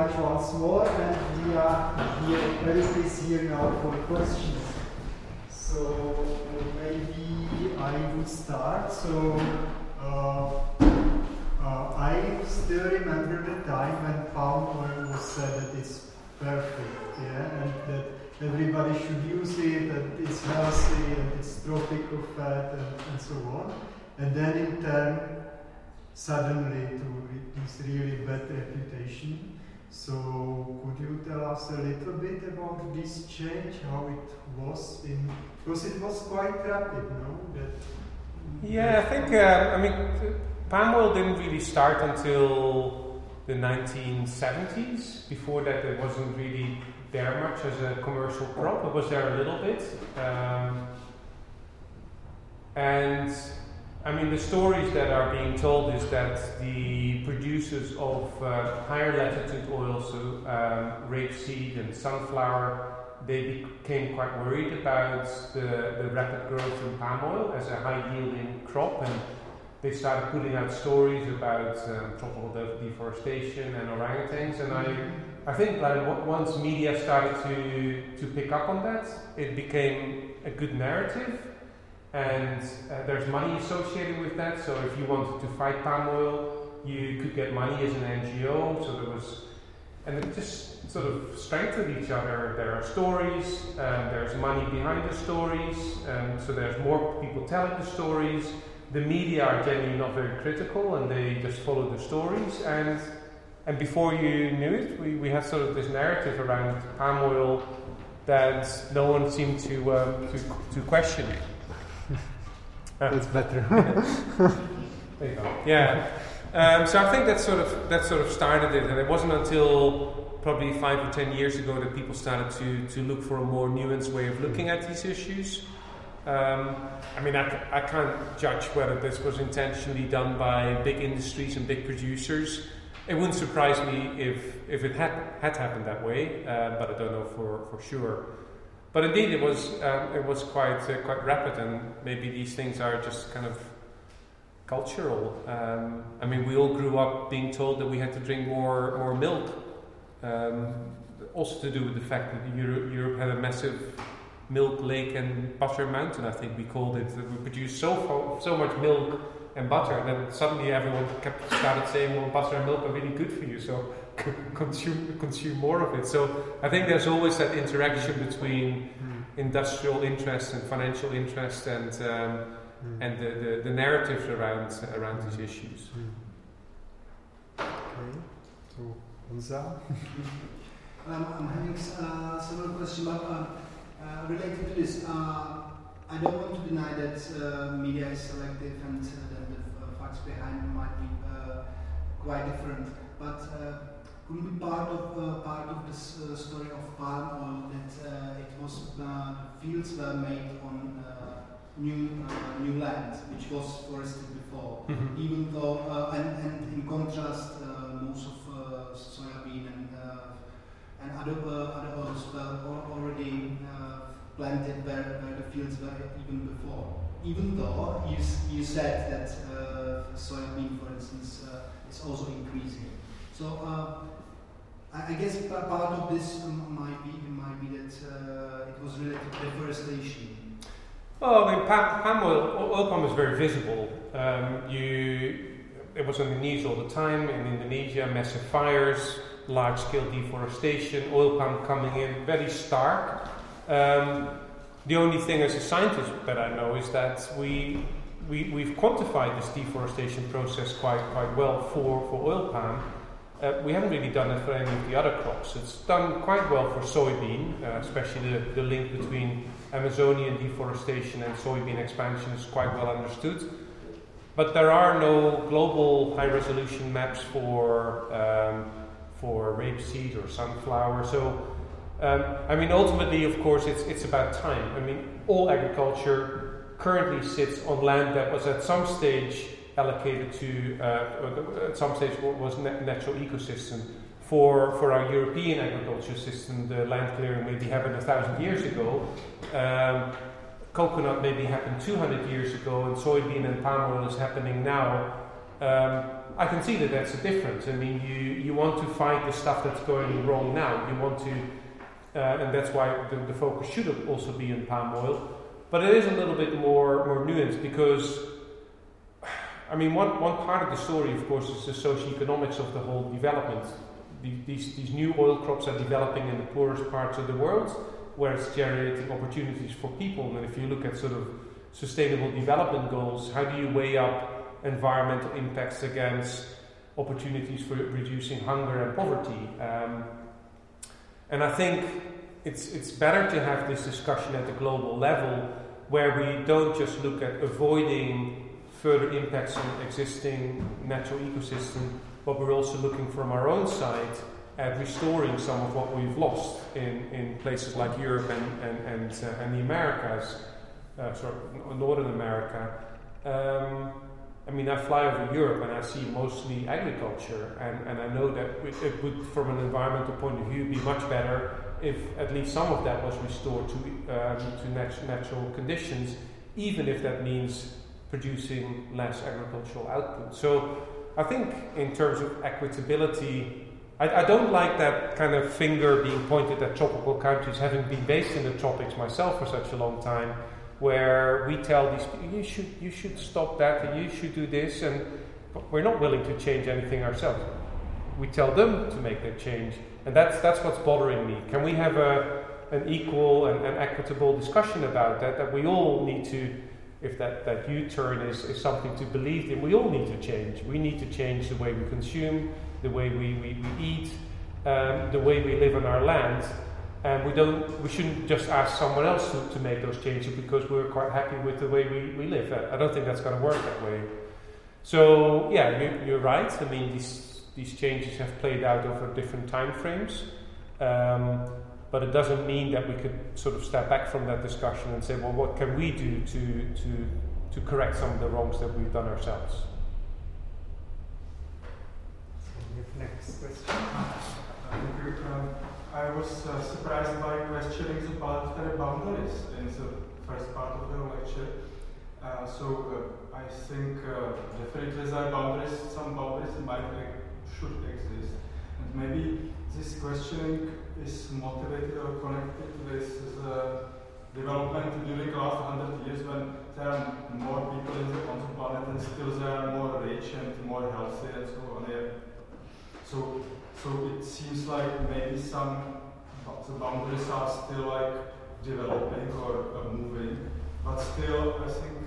much once more, and we are here, everybody is here now for questions. So maybe I will start. So uh, uh, I still remember the time when palm oil was said that it's perfect, yeah, and that everybody should use it, and it's healthy, and it's tropical fat, and, and so on. And then in turn, suddenly to this really bad reputation. So could you tell us a little bit about this change, how it was in, because it was quite rapid, no? That, yeah, I think, uh, I mean, palm oil didn't really start until the 1970s. Before that, it wasn't really there much as a commercial crop. It was there a little bit. Um, and I mean, the stories that are being told is that the producers of uh, higher latitude oils, so um, rapeseed and sunflower, they became quite worried about the, the rapid growth in palm oil as a high yielding crop, and they started putting out stories about um, tropical deforestation and orangutans. And I, I think that once media started to, to pick up on that, it became a good narrative and uh, there's money associated with that. So if you wanted to fight palm oil, you could get money as an NGO. So there was, and it just sort of strengthened each other. There are stories, um, there's money behind the stories, um, so there's more people telling the stories. The media are generally not very critical, and they just follow the stories. And and before you knew it, we, we had sort of this narrative around palm oil that no one seemed to um, to, to question. That's better. there you go. Yeah. Um, so I think that sort of that sort of started it, and it wasn't until probably five or ten years ago that people started to to look for a more nuanced way of looking at these issues. Um, I mean, I, I can't judge whether this was intentionally done by big industries and big producers. It wouldn't surprise me if, if it had, had happened that way, uh, but I don't know for, for sure. But indeed, it was um, it was quite uh, quite rapid, and maybe these things are just kind of cultural. Um, I mean, we all grew up being told that we had to drink more more milk. Um, also to do with the fact that Europe, Europe had a massive milk lake and butter mountain. I think we called it. That we produced so so much milk and butter, then suddenly everyone kept started saying, "Well, butter and milk are really good for you." So consume consume more of it. So I think there's always that interaction between mm. industrial interest and financial interest and um, mm. and the, the, the, narratives around around these issues. Mm. Okay, so Hamza. um, I'm having uh, several questions, but uh, uh, related to this. Uh, I don't want to deny that uh, media is selective and uh, that the facts behind might be quite different, but could be part of uh, part of this uh, story of palm oil that uh, it was uh, fields were made on uh, new uh, new land which was forested before. Mm-hmm. Even though and, and in contrast, most of soybean and and other other oils were already planted where, where the fields were even before. Even though you, you said that soybean, for instance, is also increasing. So I guess part of this might be might be that uh, it was related to deforestation. Well, I mean, palm, palm oil, oil palm is very visible. Um, you, it was on the news all the time in Indonesia, massive fires, large-scale deforestation, oil palm coming in, very stark. Um, the only thing as a scientist that I know is that we, we, we've quantified this deforestation process quite, quite well for, for oil palm. Uh, we haven't really done it for any of the other crops. It's done quite well for soybean, uh, especially the, the link between Amazonian deforestation and soybean expansion is quite well understood. But there are no global high resolution maps for, um, for rapeseed or sunflower. So, um, I mean, ultimately, of course, it's, it's about time. I mean, all agriculture currently sits on land that was at some stage allocated to, uh, at some stage, what was natural ecosystem. For, for our European agriculture system, the land clearing maybe happened a thousand years ago. Um, coconut maybe happened 200 years ago, and soybean and palm oil is happening now. Um, I can see that that's a difference. I mean, you, you want to fight the stuff that's going wrong now. You want to, uh, and that's why the, the focus should also be on palm oil. But it is a little bit more, more nuanced because, I mean, one, one part of the story, of course, is the socioeconomics of the whole development. The, these, these new oil crops are developing in the poorest parts of the world, where it's generating opportunities for people. And if you look at sort of sustainable development goals, how do you weigh up environmental impacts against opportunities for reducing hunger and poverty? Um, and I think it's, it's better to have this discussion at the global level where we don't just look at avoiding further impacts on existing natural ecosystem, but we're also looking from our own side at restoring some of what we've lost in, in places like Europe and, and, and, uh, and the Americas, uh, sorry, Northern America. Um, I mean, I fly over Europe and I see mostly agriculture, and, and I know that it would, from an environmental point of view, be much better if at least some of that was restored to, um, to nat- natural conditions, even if that means producing less agricultural output. So I think in terms of equitability, I, I, don't like that kind of finger being pointed at tropical countries, having been based in the tropics myself for such a long time, where we tell these people, you should, you should stop that and you should do this, and we're not willing to change anything ourselves. We tell them to make that change, and that's, that's what's bothering me. Can we have a, an equal and, and equitable discussion about that? That we all need to, if that, that U turn is, is something to believe in, we all need to change. We need to change the way we consume, the way we, we, we eat, um, the way we live on our land. And we don't, we shouldn't just ask someone else to, to make those changes because we're quite happy with the way we, we live. I don't think that's going to work that way. So yeah, you, you're right. I mean, these these changes have played out over different time frames. Um, but it doesn't mean that we could sort of step back from that discussion and say, well, what can we do to, to, to correct some of the wrongs that we've done ourselves? Next question. Um, I was uh, surprised by questionings about the boundaries in the first part of the lecture. Uh, so uh, I think uh, definitely there are boundaries, some boundaries might should exist. And maybe this questioning is motivated or connected with the development during the last hundred years when there are more people on the planet and still there are more rich and more healthy and so on. So, so it seems like maybe some the boundaries are still like developing or uh, moving, but still I think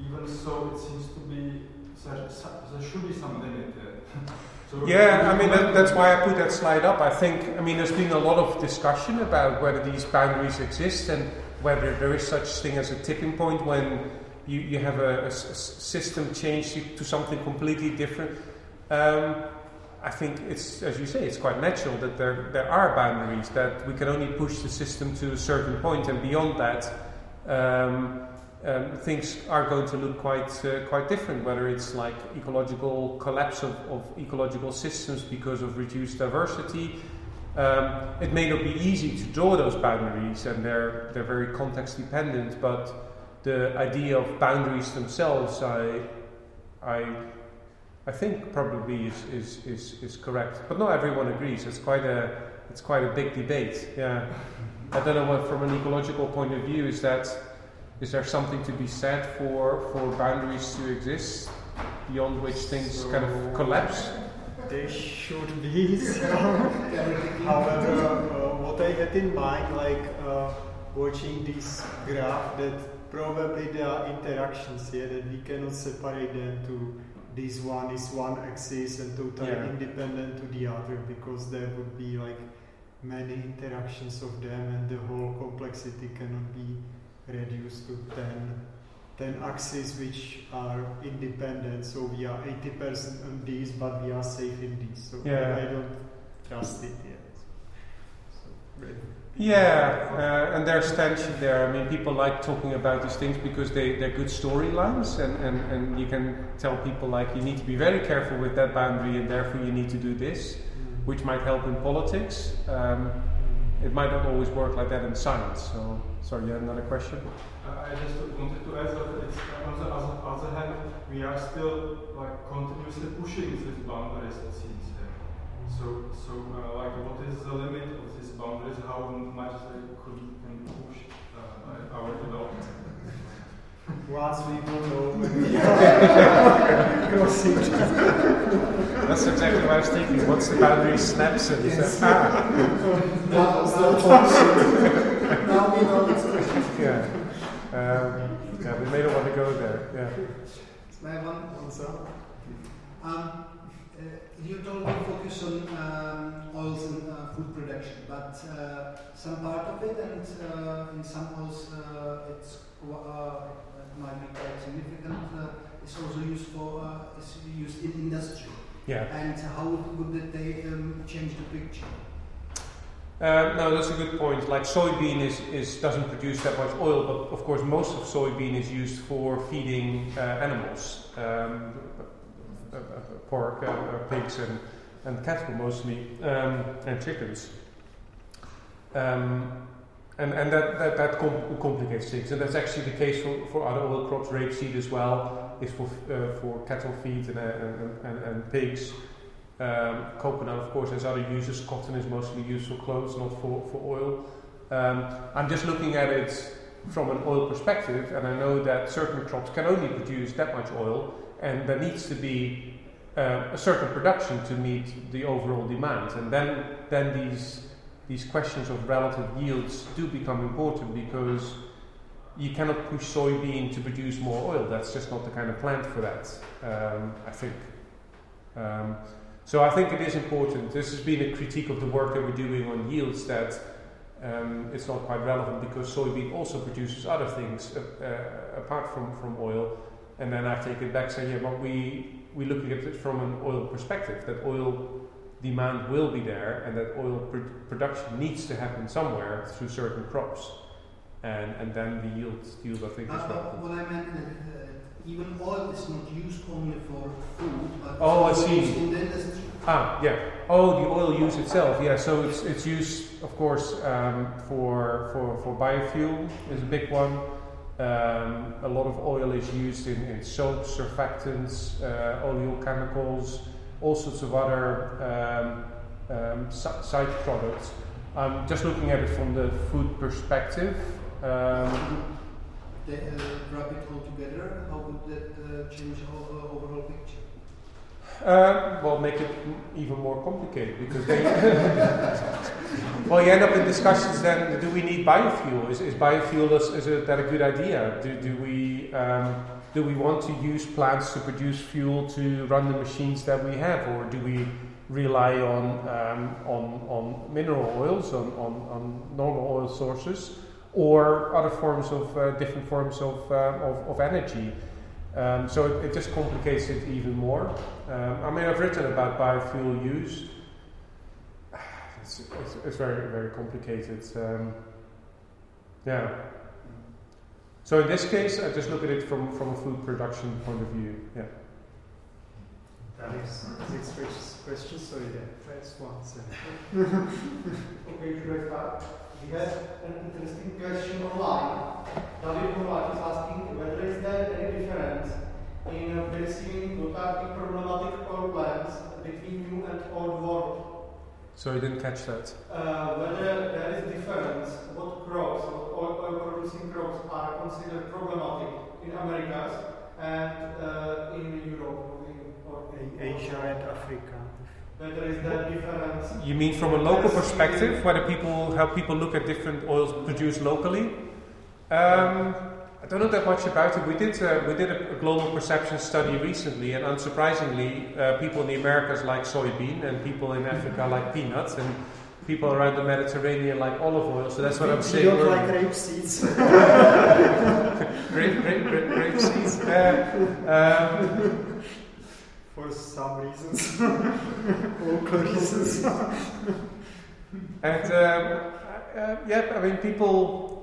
even so it seems to be there, there should be some limit there. Yeah, I mean, that, that's why I put that slide up. I think, I mean, there's been a lot of discussion about whether these boundaries exist and whether there is such thing as a tipping point when you, you have a, a system change to something completely different. Um, I think it's, as you say, it's quite natural that there, there are boundaries, that we can only push the system to a certain point, and beyond that, um, um, things are going to look quite uh, quite different. Whether it's like ecological collapse of, of ecological systems because of reduced diversity, um, it may not be easy to draw those boundaries, and they're they're very context dependent. But the idea of boundaries themselves, I I I think probably is, is, is, is correct. But not everyone agrees. It's quite a it's quite a big debate. Yeah. I don't know what from an ecological point of view is that is there something to be said for, for boundaries to exist beyond which things so kind of collapse? They should be. However, uh, what I had in mind, like uh, watching this graph, that probably there are interactions here that we cannot separate them to this one is one axis and totally yeah. independent to the other because there would be like many interactions of them and the whole complexity cannot be reduced to 10, 10 axes which are independent. So we are 80% on these, but we are safe in these. So yeah. I, I don't trust it yet. So, yeah, uh, and there's tension there. I mean, people like talking about these things because they, they're good storylines, and, and, and you can tell people, like, you need to be very careful with that boundary, and therefore you need to do this, mm. which might help in politics. Um, it might not always work like that in science. So, sorry, you had another question? I just wanted to add that it's, on the other, other hand, we are still like continuously pushing these boundaries it seems. So, so uh, like, what is the limit of these boundaries? How much they could push uh, our development? Crossing. That's exactly what I was thinking. Once the boundary snaps and Yes. ah, Now, now we know it's yeah. Um, yeah, we may not want to go there. Yeah. May I one also? Um, uh, you me focus on um, oils and uh, food production, but uh, some part of it and uh, in some oils uh, it's uh, might be quite significant. Uh, it's also used for uh, it's used in industry. Yeah. And how would would they um, change the picture? Um, no, that's a good point. Like soybean is, is doesn't produce that much oil, but of course most of soybean is used for feeding uh, animals, um, uh, pork, uh, pigs, and, and cattle mostly, um, and chickens. Um, and and that, that, that com- complicates things, and that's actually the case for, for other oil crops. Rapeseed as well is for uh, for cattle feed and, uh, and, and, and pigs. Um, coconut, of course, has other uses. Cotton is mostly used for clothes, not for, for oil. Um, I'm just looking at it from an oil perspective, and I know that certain crops can only produce that much oil, and there needs to be uh, a certain production to meet the overall demand. And then, then these, these questions of relative yields do become important because you cannot push soybean to produce more oil. That's just not the kind of plant for that, um, I think. Um, so I think it is important. This has been a critique of the work that we're doing on yields that um, it's not quite relevant because soybean also produces other things uh, uh, apart from, from oil. And then I take it back, say, yeah, but we we looking at it from an oil perspective. That oil demand will be there, and that oil pr- production needs to happen somewhere through certain crops, and and then the yield yield I think Uh, is uh, relevant. what I meant that uh, even oil is not used only for food, but Oh, I see. used in the industry. Ah, yeah. Oh, the oil use itself. Yeah. So it's it's used, of course, um, for for for biofuel is a big one. Um, a lot of oil is used in, in soaps, surfactants, uh, oleochemicals, all sorts of other um, um, side products. I'm just looking at it from the food perspective. Um, They uh, wrap it all together. How would that uh, change our uh, overall picture? Uh, well, make it even more complicated because they. well, you end up in discussions then do we need biofuel? Is, is biofuel, is, is that a good idea? Do, do, we, um, do we want to use plants to produce fuel to run the machines that we have, or do we rely on, um, on, on mineral oils, on, on, on normal oil sources, or other forms of uh, different forms of, uh, of, of energy? Um, so it, it just complicates it even more. Um, I mean, I've written about biofuel use. It's, it's, it's very, very complicated. Um, yeah. So in this case, I just look at it from, from a food production point of view. Yeah. Alex, six ques- questions, so yeah, first one. So. Okay, should I start? We had an interesting question online. David Horvat is asking whether is there any difference in perceiving autarkic problematic oil plants between new and old world. So you didn't catch that. Uh, whether there is difference, what crops, what oil, oil producing crops are considered problematic in Americas and uh, in Europe or in, Asia and Africa. Whether is there difference You mean from a local perspective, whether people how people look at different oils produced locally? Um, I don't know that much about it. We did uh, we did a, a global perception study recently, and unsurprisingly, uh, people in the Americas like soybean, and people in Africa like peanuts, and people around the Mediterranean like olive oil. So that's what I'm You saying. don't like rape seeds. grape, grape, grape, grape seeds. Uh, um, For some reasons. Local reasons. And um, uh, yeah, I mean, people.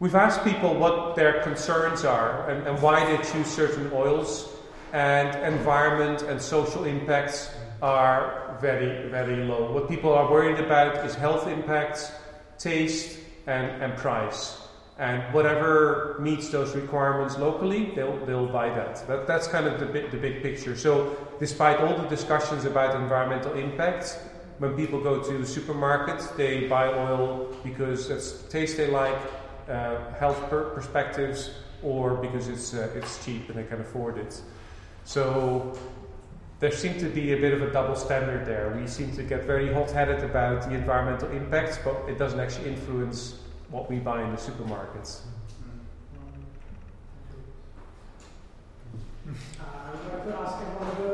We've asked people what their concerns are and, and why they choose certain oils, and environment and social impacts are very, very low. What people are worried about is health impacts, taste, and, and price. and whatever meets those requirements locally, they'll, they'll buy that. that. That's kind of the, big, the big picture. So, despite all the discussions about environmental impacts, when people go to supermarkets, they buy oil because it's the taste they like, uh, health per- perspectives, or because it's, uh, it's cheap and they can afford it. So, there seems to be a bit of a double standard there. We seem to get very hot headed about the environmental impacts, but it doesn't actually influence what we buy in the supermarkets. Uh, I would like to ask about the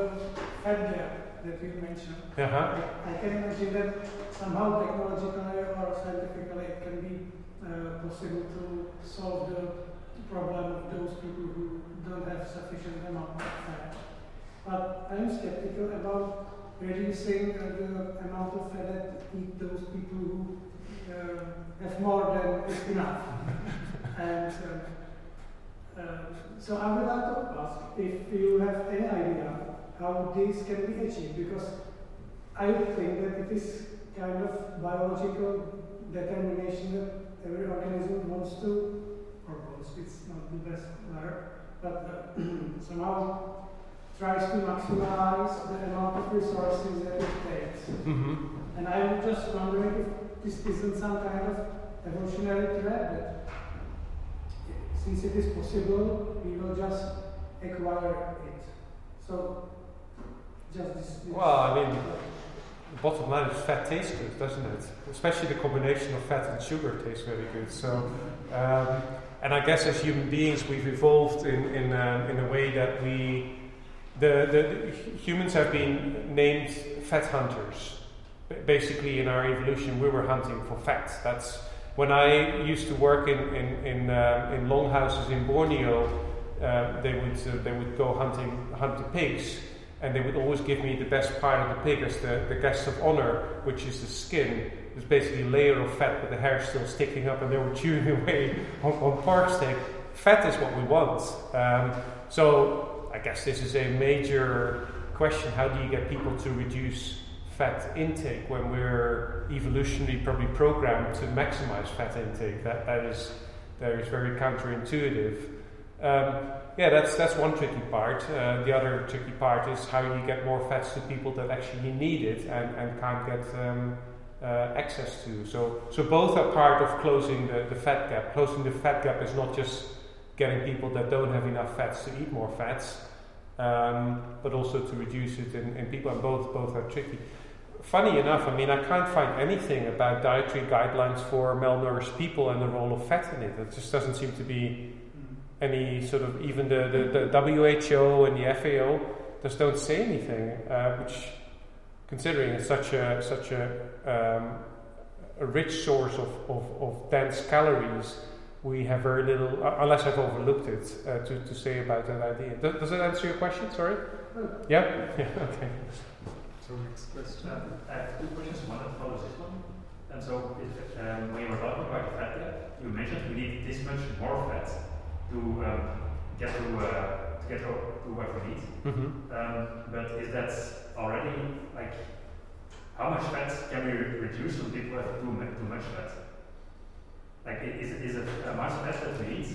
fat gap that you mentioned. Uh-huh. I, I can imagine that somehow technologically or scientifically it can be uh, possible to solve the problem of those people who don't have sufficient amount of fat. But I'm skeptical about reducing uh, the amount of fat that eat those people who uh, have more than enough. and uh, uh, so I would like to ask if you have any idea how this can be achieved, because I think that it is kind of biological determination every organism wants to, or wants, it's not the best word, but uh, somehow tries to maximize the amount of resources that it takes. Mm-hmm. And I'm just wondering if this isn't some kind of evolutionary threat that since it is possible, we will just acquire it. So, just this. this Well, I mean, the bottom line is fat tastes good, doesn't it? Especially the combination of fat and sugar tastes very good. So, um, and I guess as human beings, we've evolved in in, um, in a way that we, the, the humans have been named fat hunters. B- Basically, in our evolution, we were hunting for fat. That's when I used to work in in in, um in longhouses in Borneo. Uh, they would uh, they would go hunting hunt the pigs, and they would always give me the best part of the pig as the, the guest of honor, which is the skin. It's basically a layer of fat, with the hair still sticking up, and they were chewing away on, on pork steak. Fat is what we want. Um, so I guess this is a major question: How do you get people to reduce fat intake when we're evolutionarily probably programmed to maximize fat intake? That that is that is very counterintuitive. Um, yeah, that's that's one tricky part. Uh, the other tricky part is how you get more fats to people that actually need it and, and can't get um, uh, access to. So so both are part of closing the, the fat gap. Closing the fat gap is not just getting people that don't have enough fats to eat more fats, um, but also to reduce it in, in people. And both both are tricky. Funny enough, I mean, I can't find anything about dietary guidelines for malnourished people and the role of fat in it. It just doesn't seem to be any sort of even the, the, the WHO and the FAO just don't say anything, uh, which, considering it's such a such a, um, a rich source of, of, of dense calories, we have very little, uh, unless I've overlooked it, uh, to, to say about that idea. Does, does that answer your question? Sorry. Yeah. Yeah. Okay. So next question. Um, I have two questions. One that follows this one. And so, if, um, when you were talking about the fat you mentioned we need this much more fat to um, get to uh, to get to, to what we need. Mm-hmm. Um, but is that already like how much fat can we re- reduce when people have too, too much fat? Like, is, is it the amount of fat that we eat?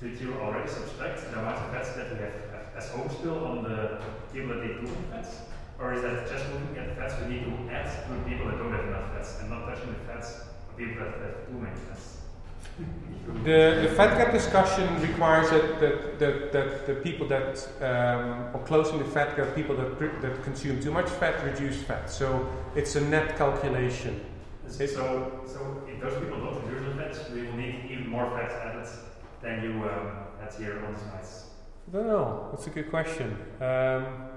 Did you already subtract the amount of fat that we have as overspill on the people that too many fats? Or is that just looking at the fats we need to add to people that don't have enough fats and not touching the fats of people that have too many fats? The, the fat gap discussion requires that, that, that, that the people that, um, or closing the fat gap, people that, pr- that consume too much fat reduce fat. So it's a net calculation. So, so if those people don't reduce the fats, we will need even more fat added than you um, had here on the slides. I don't know. That's a good question. Um,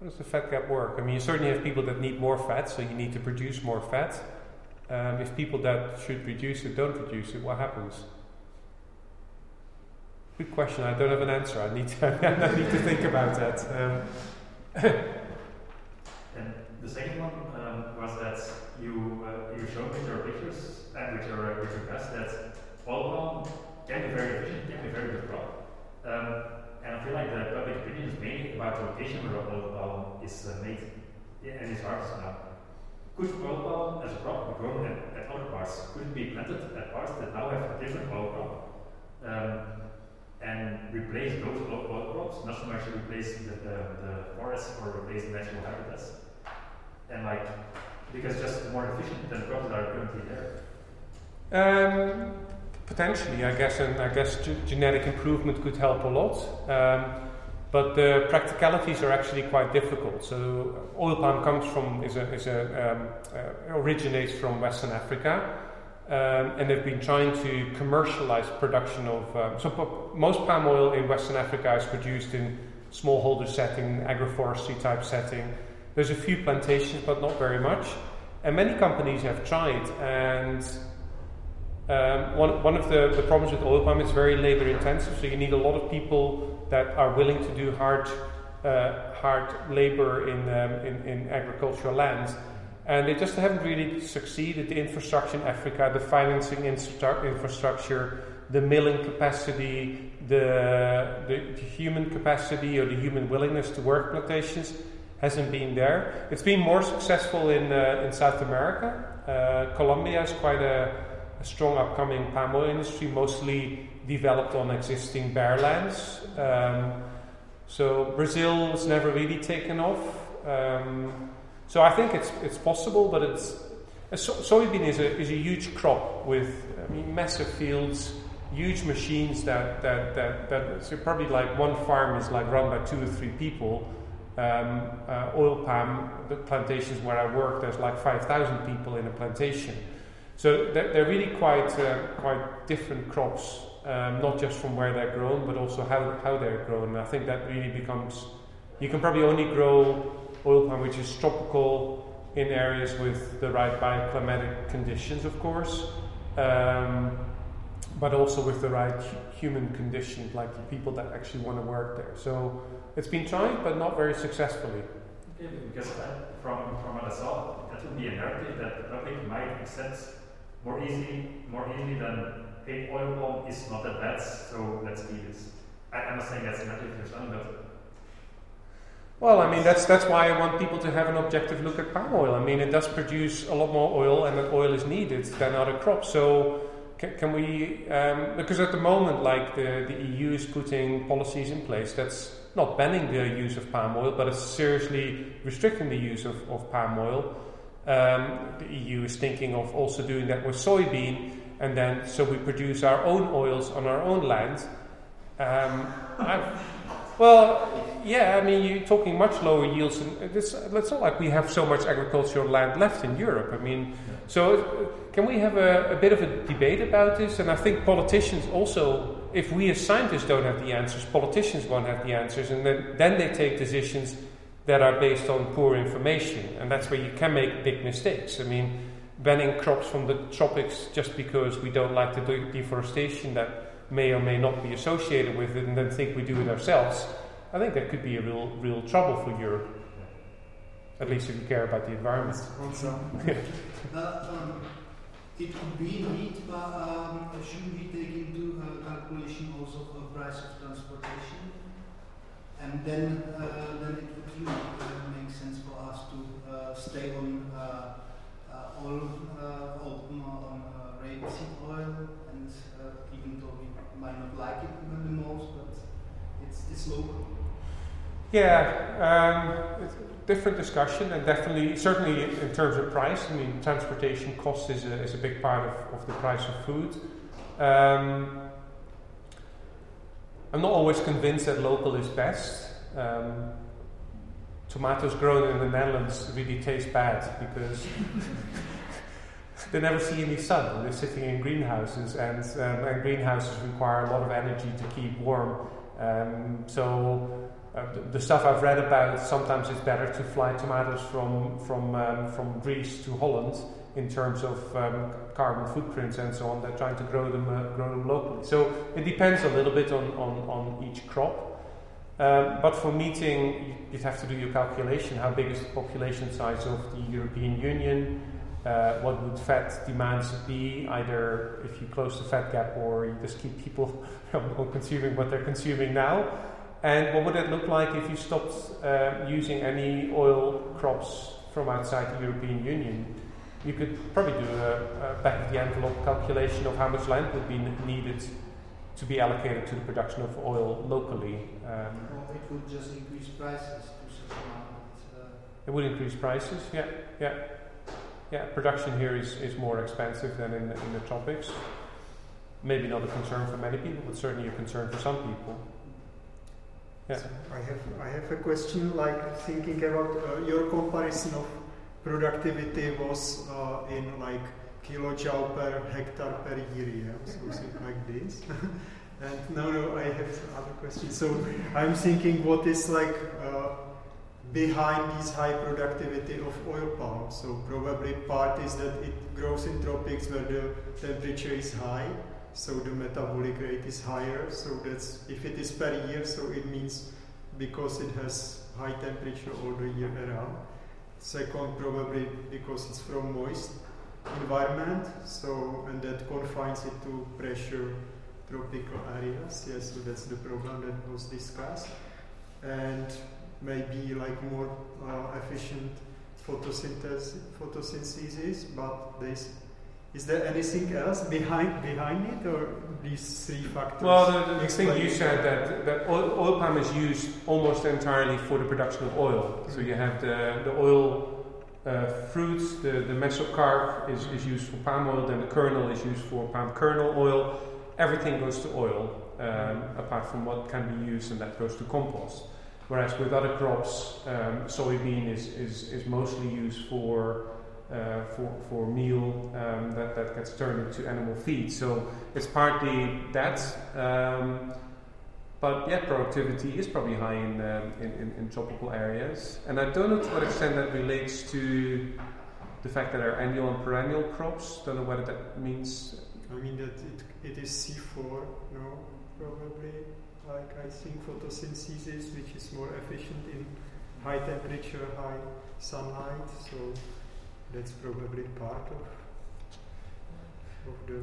how does the fat gap work? I mean, you certainly have people that need more fat, so you need to produce more fat. Um, if people that should reduce it don't reduce it, what happens? Good question. I don't have an answer. I need to, I need to think about that. Um, And the second one um, was that you uh, you showed with your pictures and with your uh, with your graphs that palm can be very efficient, can be very good crop. Um, and I feel like the public opinion is mainly about the location where oil palm is uh, made and is harvested now. Could palm as a crop be grown at, at other parts? Could be planted at parts that now have a different oil crop um, and replace those oil crops, not so much replace the, the, the forests or replace the natural habitats. And like, because just more efficient than crops that are currently there. Um, potentially, I guess, and I guess genetic improvement could help a lot. Um, but the practicalities are actually quite difficult. So, oil palm comes from is a, is a um, uh, originates from Western Africa, um, and they've been trying to commercialize production of. Um, so, most palm oil in Western Africa is produced in smallholder setting, agroforestry type setting. There's a few plantations, but not very much. And many companies have tried, and um, one, one of the, the problems with oil palm is very labor intensive, so you need a lot of people that are willing to do hard, uh, hard labor in, um, in, in, agricultural lands. And they just haven't really succeeded. The infrastructure in Africa, the financing infrastructure, the milling capacity, the, the human capacity or the human willingness to work plantations hasn't been there. It's been more successful in, uh, in South America. Uh, Colombia is quite a a strong upcoming palm oil industry, mostly developed on existing bare lands. Um, so Brazil has never really taken off. Um, so I think it's it's possible, but it's so, soybean is a is a huge crop with I mean massive fields, huge machines that that that, that so probably like one farm is like run by two or three people. Um, uh, oil palm the plantations where I work, there's like five thousand people in a plantation. So they're, they're really quite uh, quite different crops, um, not just from where they're grown, but also how, how they're grown. And I think that really becomes you can probably only grow oil palm which is tropical in areas with the right bioclimatic conditions, of course, um, but also with the right human conditions, like the people that actually want to work there. So it's been tried, but not very successfully. Okay, because from from what that would be a narrative that the public might accept more easily, more easily than hey, oil palm is not that bad, so let's eat it. I, am not saying that's not if you're but well, I mean that's that's why I want people to have an objective look at palm oil. I mean it does produce a lot more oil, and that oil is needed than other crops. So can, can we? Um, because at the moment, like the the EU is putting policies in place that's not banning the use of palm oil, but it's seriously restricting the use of, of palm oil. Um, the EU is thinking of also doing that with soybean, and then so we produce our own oils on our own land. Um, well, yeah, I mean, you're talking much lower yields. And it's, it's not like we have so much agricultural land left in Europe. I mean, so can we have a, a bit of a debate about this? And I think politicians also, if we as scientists don't have the answers, politicians won't have the answers, and then, then they take decisions that are based on poor information, and that's where you can make big mistakes. I mean, banning crops from the tropics just because we don't like the deforestation that may or may not be associated with it, and then think we do it ourselves. I think that could be a real, real trouble for Europe. At least if you care about the environment. Also, uh, um, it could be indeed, but um, should we take into uh, calculation also the price of transportation? And then, uh, then it would really uh, make sense for us to uh, stay on all open on rapeseed oil, and even though we might not like it the most, but it's, it's local. Yeah, um, different discussion, and definitely, certainly in terms of price. I mean, transportation cost is a, is a big part of, of the price of food. Um, I'm not always convinced that local is best. Um, tomatoes grown in the Netherlands really taste bad because they never see any sun. They're sitting in greenhouses, and, um, and greenhouses require a lot of energy to keep warm. Um, so uh, the, the, stuff I've read about, sometimes it's better to fly tomatoes from from um, from Greece to Holland in terms of um, carbon footprints and so on. They're trying to grow them uh, grow them locally. So it depends a little bit on on, on each crop. Um, but for meeting, you'd have to do your calculation. How big is the population size of the European Union? Uh, what would fat demands be? Either if you close the fat gap or you just keep people consuming what they're consuming now. And what would it look like if you stopped uh, using any oil crops from outside the European Union? You could probably do a, a back of the envelope calculation of how much land would be needed to be allocated to the production of oil locally. Um, it would just increase prices to such amount. Uh, it would increase prices. Yeah, yeah, yeah. Production here is, is more expensive than in the, in the tropics. Maybe not a concern for many people, but certainly a concern for some people. Yeah. So I have I have a question. Like thinking about uh, your comparison of productivity was uh, in like kilojoule per hectare per year, yeah? something like this. and no, no, I have other questions. So I'm thinking, what is like uh, behind this high productivity of oil palm? So probably part is that it grows in tropics where the temperature is high, so the metabolic rate is higher. So that's if it is per year, so it means because it has high temperature all the year around. Second, probably because it's from moist environment, so and that confines it to pressure tropical areas. Yes, so that's the problem that was discussed, and maybe like more uh, efficient photosynthesis, photosynthesis. But there's is there anything else behind behind it, or these three factors? Well, the, the thing you said that, that oil, oil palm is used almost entirely for the production of oil. So you have the, the oil uh, fruits, the, the mesocarp is, is used for palm oil, then the kernel is used for palm kernel oil. Everything goes to oil, um, apart from what can be used, and that goes to compost. Whereas with other crops, um, soybean is, is, is mostly used for uh, for, for meal um, that, that gets turned into animal feed. So it's partly that, um, but yeah, productivity is probably high in, um, in, in, in tropical areas. And I don't know to what extent that relates to the fact that there are annual and perennial crops, don't know whether that means. I mean that it, it is C4, no, probably. Like I think photosynthesis, which is more efficient in high temperature, high sunlight. So that's probably part of of the.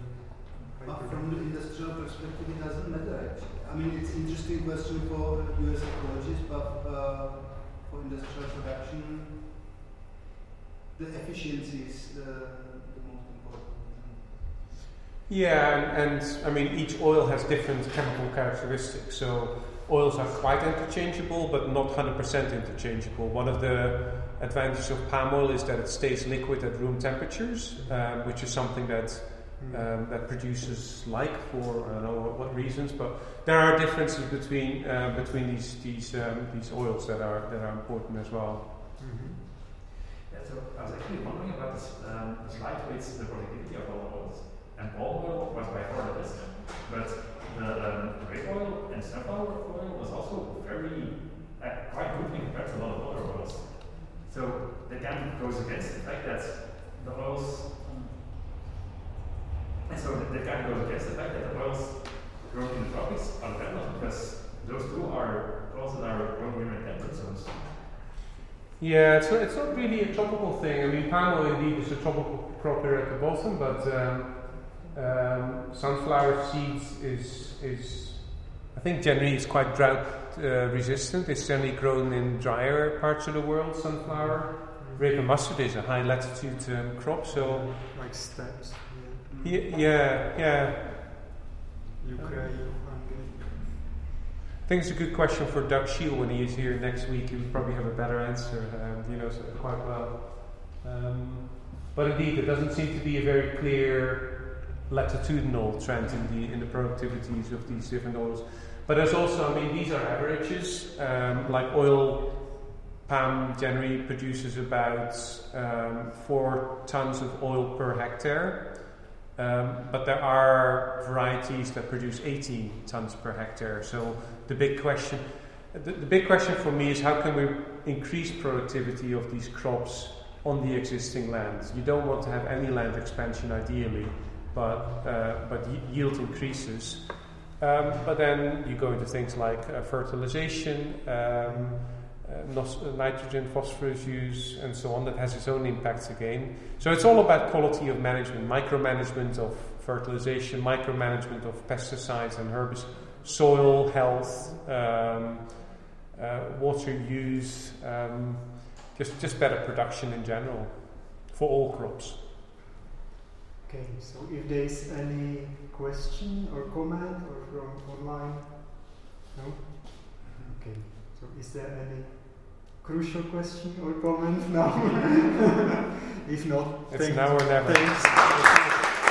But from the industrial perspective, it doesn't matter actually. I mean, it's interesting question for US ecologists, but uh, for industrial production, the efficiency is the, the most important. Yeah, and, and I mean, each oil has different chemical characteristics. So oils are quite interchangeable, but not 100% interchangeable. One of the advantages of palm oil is that it stays liquid at room temperatures, um, which is something that um, that producers like for I don't know what, what reasons, but there are differences between uh, between these these um, these oils that are that are important as well. Mhm. Yeah, so I was actually wondering about this, um, the slide with the productivity of all oils. And oil was by far the best, but the um, grape oil and sunflower oil was also very, uh, quite good compared to a lot of other oils. So that kind of goes against the fact that the oils, and so that, that kind of goes against the fact that the oils grown in the tropics are better because those two are oils that are grown here in temperate zones. Yeah, it's it's not really a tropical thing. I mean, palm oil indeed is a tropical crop here at the bottom, but um, um, sunflower seeds is is I think generally it's quite drought uh, resistant. It's generally grown in drier parts of the world. Sunflower, rape and mustard is a high latitude um, crop, so like steps. yeah, yeah, yeah. Ukraine, Hungary. I think it's a good question for Doug Sheil when he is here next week. He would probably have a better answer. Um, he knows it quite well. Um, but indeed, there doesn't seem to be a very clear latitudinal trend in the in the productivities of these different oils. But there's also, I mean, these are averages. Um, like oil palm generally produces about um, four tons of oil per hectare. Um, but there are varieties that produce 18 tons per hectare. So the big question, the, the big question for me is how can we increase productivity of these crops on the existing land? You don't want to have any land expansion ideally, but uh, but yield increases. Um, but then you go into things like uh, fertilization, um, uh, uh, nitrogen, phosphorus use, and so on, that has its own impacts again. So it's all about quality of management, micromanagement of fertilization, micromanagement of pesticides and herbicides, soil health, um, uh, water use, um, just, just better production in general for all crops. Okay, so if there is any question or comment or from online, no? Okay, so is there any crucial question or comment now? if not, It's thank- now or never. Thanks.